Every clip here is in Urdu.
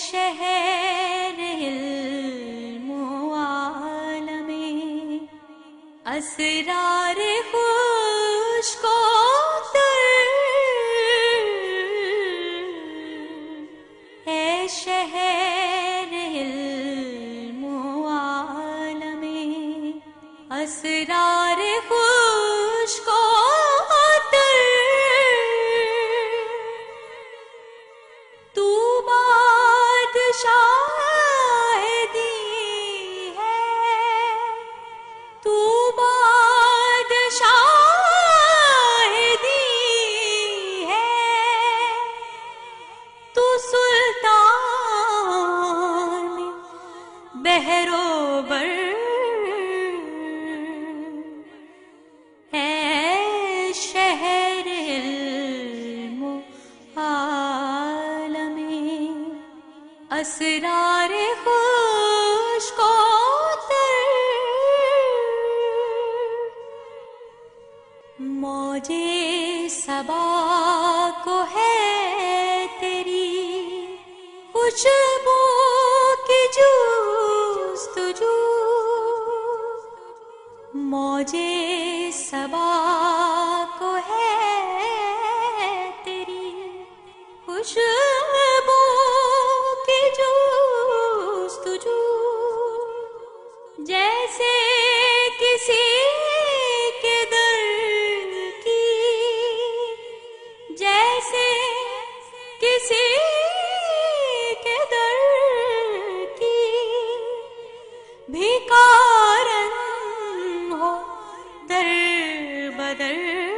شہر علم و عالم اسرار خوش کو اے شہر علم و عالم اسرار خوش اسرار خوش کو موجے سبا کو ہے تیری خوشبو کی جوستجو موجے سبا کو ہے تیری خوشبو جیسے کسی کے درد کی، جیسے کسی کے در کی۔ بھی کارن ہو، در بدر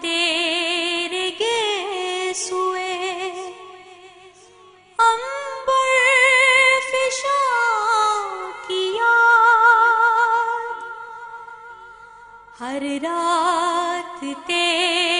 تیرے گے سوئے۔ امبر فشاں کیا ہر رات تیرے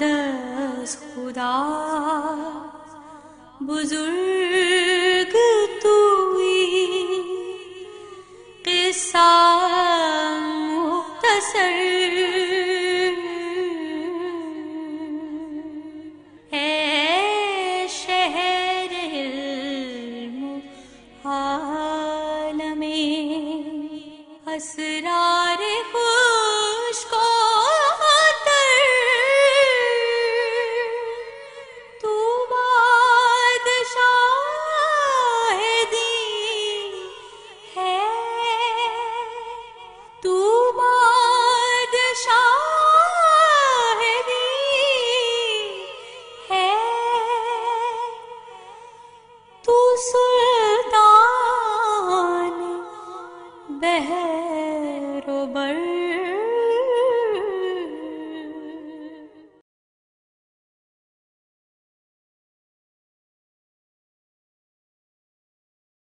لوں خدا بزرگ توئی قصہ مختصر ہے۔ شہر علم عالم اسرار خوش